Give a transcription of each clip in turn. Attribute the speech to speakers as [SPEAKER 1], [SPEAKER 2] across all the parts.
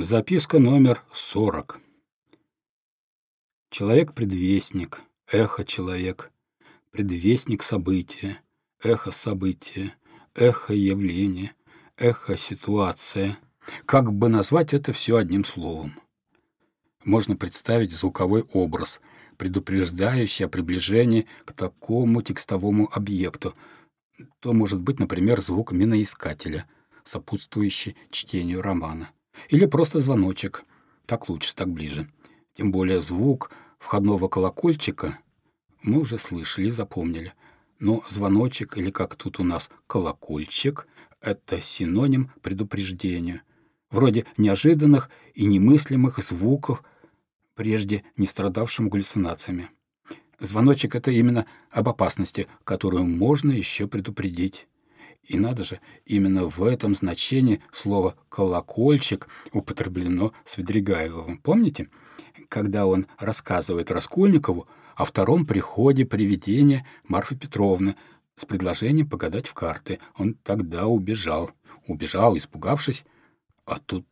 [SPEAKER 1] Записка номер 40. Человек-предвестник, эхо-человек, предвестник события, эхо-события, эхо-явление, эхо-ситуация. Как бы назвать это все одним словом? Можно представить звуковой образ, предупреждающий о приближении к такому текстовому объекту. То может быть, например, звук миноискателя, сопутствующий чтению романа. Или просто звоночек. Так лучше, так ближе. Тем более звук входного колокольчика мы уже слышали запомнили. Но звоночек, или как тут у нас колокольчик, это синоним предупреждения. Вроде неожиданных и немыслимых звуков, прежде не страдавшим галлюцинациями. Звоночек — это именно об опасности, которую можно еще предупредить. И надо же, именно в этом значении слово «колокольчик» употреблено Свидригайловым. Помните, когда он рассказывает Раскольникову о втором приходе привидения Марфы Петровны с предложением погадать в карты. Он тогда убежал. Убежал, испугавшись. А тут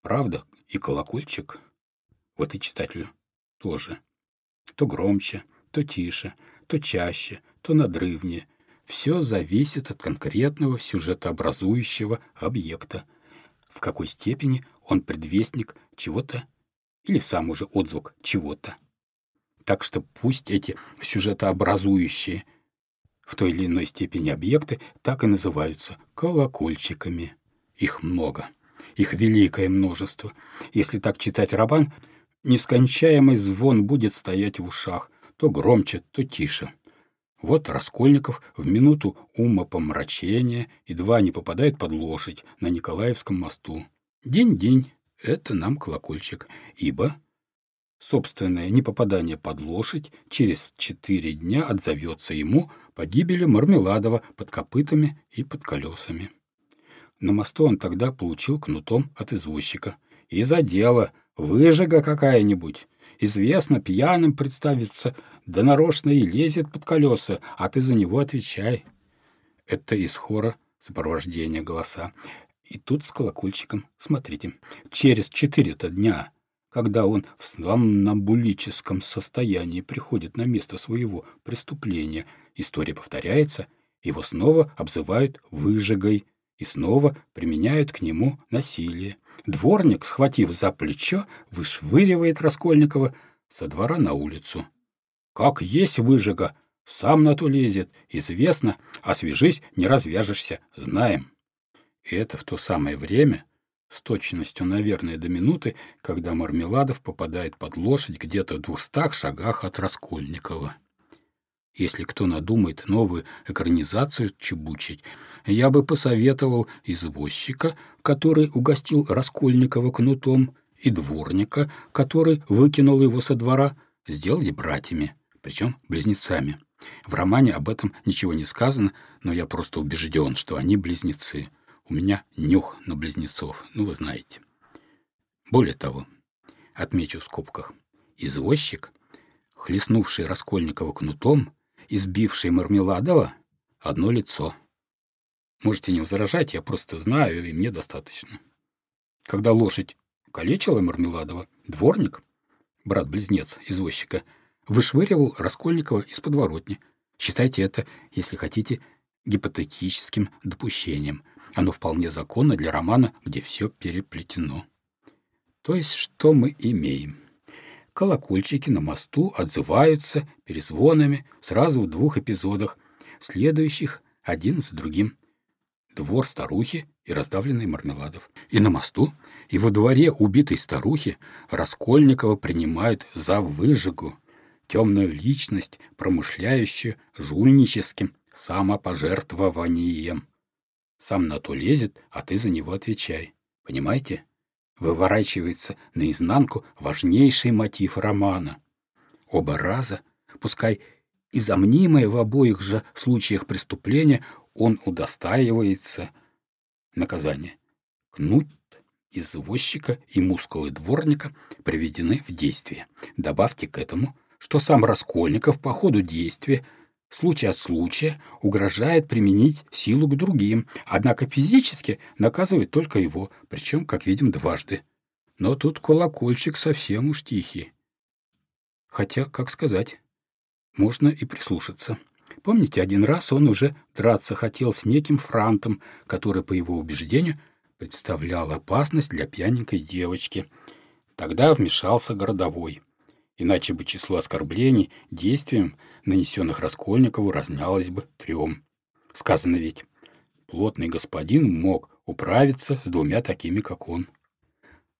[SPEAKER 1] правда и колокольчик. Вот и читателю тоже. То громче, то тише, то чаще, то надрывнее — все зависит от конкретного сюжетообразующего объекта. В какой степени он предвестник чего-то или сам уже отзвук чего-то. Так что пусть эти сюжетообразующие в той или иной степени объекты так и называются колокольчиками. Их много. Их великое множество. Если так читать роман, нескончаемый звон будет стоять в ушах, то громче, то тише. Вот Раскольников в минуту умопомрачения едва не попадает под лошадь на Николаевском мосту. День-день — это нам колокольчик, ибо собственное непопадание под лошадь через четыре дня отзовется ему по гибели Мармеладова под копытами и под колесами. На мосту он тогда получил кнутом от извозчика. И за дело, выжига какая-нибудь. Известно, пьяным представится, да нарочно и лезет под колеса, а ты за него отвечай. Это из хора сопровождения голоса. И тут с колокольчиком, смотрите, через четыре-то дня, когда он в сомнамбулическом состоянии приходит на место своего преступления, история повторяется, его снова обзывают выжигой, и снова применяют к нему насилие. Дворник, схватив за плечо, вышвыривает Раскольникова со двора на улицу. «Как есть выжига! Сам на то лезет. Известно, освежись, не развяжешься. Знаем». И это в то самое время, с точностью, наверное, до минуты, когда Мармеладов попадает под лошадь где-то в двухстах шагах от Раскольникова. Если кто надумает новую экранизацию чебучить, я бы посоветовал извозчика, который угостил Раскольникова кнутом, и дворника, который выкинул его со двора, сделать братьями, причем близнецами. В романе об этом ничего не сказано, но я просто убежден, что они близнецы. У меня нюх на близнецов, ну вы знаете. Более того, отмечу в скобках, извозчик, хлестнувший Раскольникова кнутом, избивший Мармеладова, одно лицо. Можете не возражать, я просто знаю, и мне достаточно. Когда лошадь калечила Мармеладова, дворник, брат-близнец извозчика, вышвыривал Раскольникова из подворотни. Считайте это, если хотите, гипотетическим допущением. Оно вполне законно для романа, где все переплетено. То есть, что мы имеем? Колокольчики на мосту отзываются перезвонами сразу в двух эпизодах, следующих один за другим. Двор старухи и раздавленный Мармеладов. И на мосту, и во дворе убитой старухи Раскольникова принимают за выжигу, темную личность, промышляющую жульническим самопожертвованием. Сам на то лезет, а ты за него отвечай. Понимаете? Выворачивается наизнанку важнейший мотив романа. Оба раза, пускай и замнимое в обоих же случаях преступления, он удостаивается наказания. Кнут извозчика и мускулы дворника приведены в действие. Добавьте к этому, что сам Раскольников по ходу действия случай от случая угрожает применить силу к другим, однако физически наказывает только его, причем, как видим, дважды. Но тут колокольчик совсем уж тихий. Хотя, как сказать, можно и прислушаться. Помните, один раз он уже драться хотел с неким франтом, который, по его убеждению, представлял опасность для пьяненькой девочки. Тогда вмешался городовой. Иначе бы число оскорблений действием, нанесенных Раскольникову, разнялось бы трем. Сказано ведь, плотный господин мог управиться с двумя такими, как он.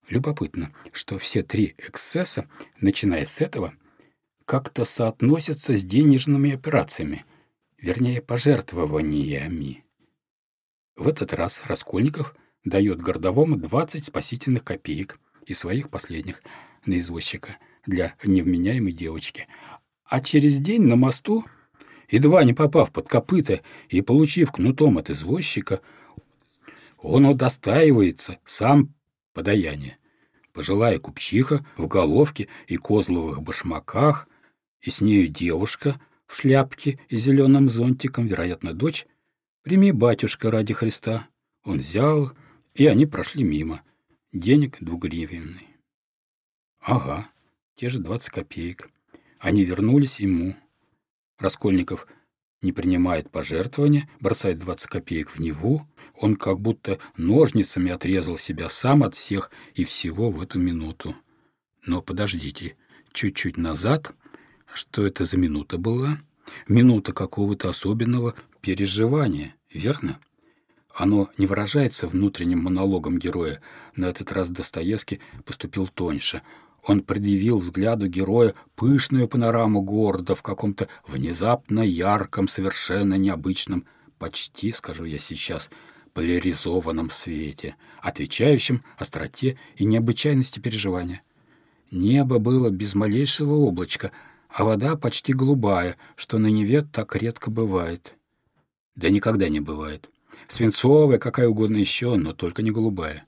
[SPEAKER 1] Любопытно, что все три эксцесса, начиная с этого, как-то соотносятся с денежными операциями, вернее, пожертвованиями. В этот раз Раскольников дает городовому 20 спасительных копеек из своих последних на извозчика для невменяемой девочки. А через день на мосту, едва не попав под копыта и получив кнутом от извозчика, он удостаивается сам подаяние. Пожилая купчиха в головке и козловых башмаках, и с нею девушка в шляпке и зеленым зонтиком, вероятно, дочь, «Прими, батюшка, ради Христа». Он взял, и они прошли мимо. Денег двугривенный. Ага, те же двадцать копеек. Они вернулись ему. Раскольников не принимает пожертвования, бросает 20 копеек в Неву, он как будто ножницами отрезал себя сам от всех и всего в эту минуту. Но подождите, чуть-чуть назад, что это за минута была? Минута какого-то особенного переживания, верно? Оно не выражается внутренним монологом героя. На этот раз Достоевский поступил тоньше. Он предъявил взгляду героя пышную панораму города в каком-то внезапно ярком, совершенно необычном, почти, скажу я сейчас, поляризованном свете, отвечающем остроте и необычайности переживания. Небо было без малейшего облачка, а вода почти голубая, что на Неве так редко бывает. Да никогда не бывает. Свинцовая, какая угодно еще, но только не голубая.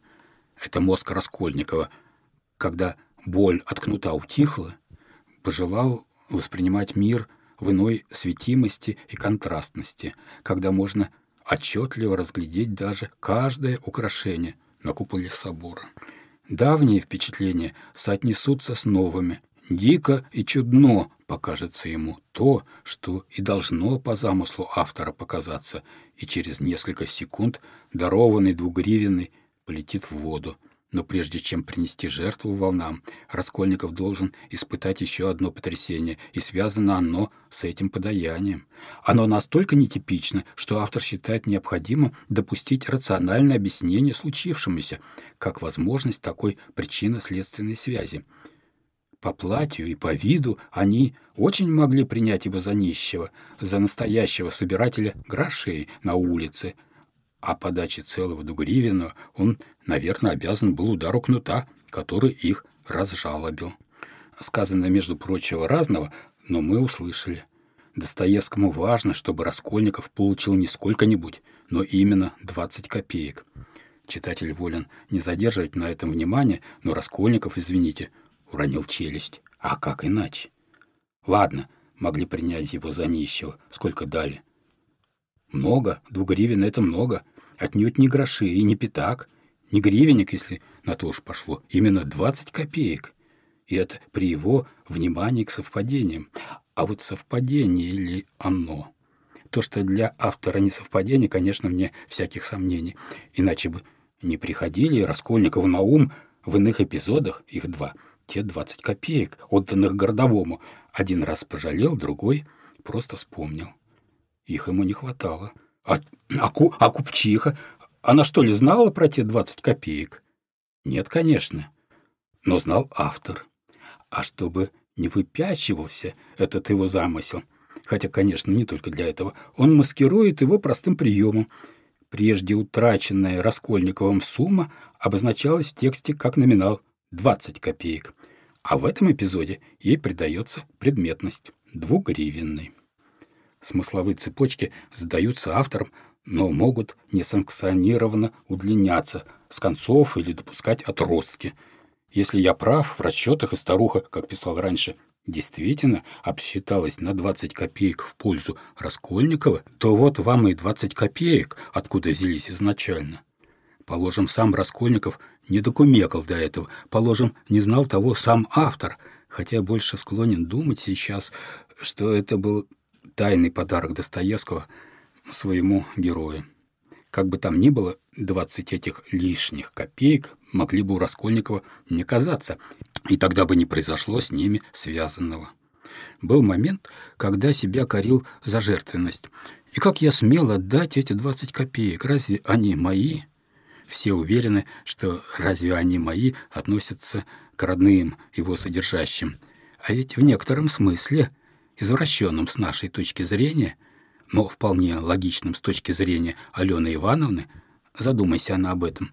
[SPEAKER 1] Это мозг Раскольникова, когда боль от кнута утихла, пожелал воспринимать мир в иной светимости и контрастности, когда можно отчетливо разглядеть даже каждое украшение на куполе собора. Давние впечатления соотнесутся с новыми. Дико и чудно покажется ему то, что и должно по замыслу автора показаться, и через несколько секунд дарованный двугривенный полетит в воду, но прежде чем принести жертву волнам, Раскольников должен испытать еще одно потрясение, и связано оно с этим подаянием. Оно настолько нетипично, что автор считает необходимым допустить рациональное объяснение случившемуся, как возможность такой причинно-следственной связи. По платью и по виду они очень могли принять его за нищего, за настоящего собирателя грошей на улице – а подаче целого дугривина он, наверное, обязан был удару кнута, который их разжалобил. Сказано, между прочего, разного, но мы услышали. Достоевскому важно, чтобы Раскольников получил не сколько-нибудь, но именно 20 копеек. Читатель волен не задерживать на этом внимание, но Раскольников, извините, уронил челюсть. А как иначе? Ладно, могли принять его за нищего. Сколько дали? Много, двугривен — это много. Отнюдь не гроши и не пятак, не гривенник, если на то уж пошло. Именно 20 копеек. И это при его внимании к совпадениям. А вот совпадение ли оно? То, что для автора не совпадение, конечно, мне всяких сомнений. Иначе бы не приходили Раскольникову на ум в иных эпизодах, их два, те 20 копеек, отданных городовому. Один раз пожалел, другой просто вспомнил. Их ему не хватало. А, а, ку, а купчиха? Она что ли знала про те двадцать копеек? Нет, конечно. Но знал автор. А чтобы не выпячивался этот его замысел, хотя, конечно, не только для этого, он маскирует его простым приемом. Прежде утраченная Раскольниковым сумма обозначалась в тексте как номинал 20 копеек, а в этом эпизоде ей придается предметность двугривенный смысловые цепочки задаются автором, но могут несанкционированно удлиняться с концов или допускать отростки. Если я прав в расчетах, и старуха, как писал раньше, действительно обсчиталась на 20 копеек в пользу Раскольникова, то вот вам и 20 копеек, откуда взялись изначально. Положим, сам Раскольников не докумекал до этого, положим, не знал того сам автор, хотя больше склонен думать сейчас, что это был тайный подарок Достоевского своему герою. Как бы там ни было, двадцать этих лишних копеек могли бы у Раскольникова не казаться, и тогда бы не произошло с ними связанного. Был момент, когда себя корил за жертвенность. И как я смел отдать эти двадцать копеек? Разве они мои? Все уверены, что разве они мои относятся к родным его содержащим. А ведь в некотором смысле, извращенном с нашей точки зрения, но вполне логичным с точки зрения Алены Ивановны, задумайся она об этом,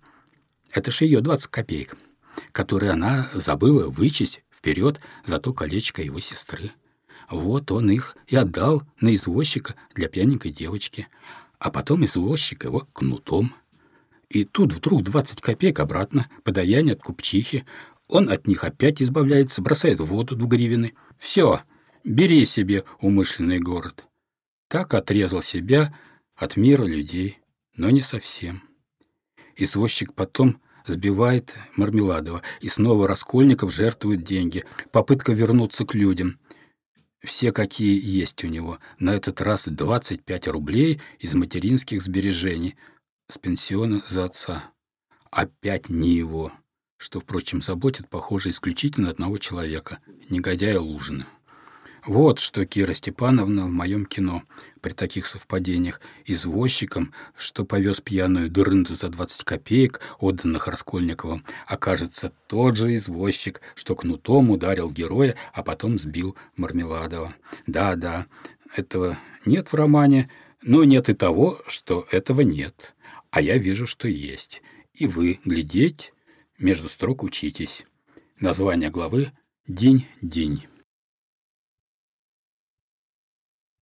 [SPEAKER 1] это ж ее 20 копеек, которые она забыла вычесть вперед за то колечко его сестры. Вот он их и отдал на извозчика для пьяненькой девочки, а потом извозчик его кнутом. И тут вдруг двадцать копеек обратно, подаяние от купчихи, он от них опять избавляется, бросает в воду двугривины. Все, бери себе умышленный город. Так отрезал себя от мира людей, но не совсем. Извозчик потом сбивает Мармеладова, и снова Раскольников жертвует деньги. Попытка вернуться к людям все какие есть у него, на этот раз 25 рублей из материнских сбережений с пенсиона за отца. Опять не его, что, впрочем, заботит, похоже, исключительно одного человека, негодяя Лужина. Вот что Кира Степановна в моем кино при таких совпадениях извозчиком, что повез пьяную дырынду за 20 копеек, отданных Раскольниковым, окажется тот же извозчик, что кнутом ударил героя, а потом сбил Мармеладова. Да-да, этого нет в романе, но нет и того, что этого нет. А я вижу, что есть. И вы, глядеть, между строк учитесь. Название главы «День-день».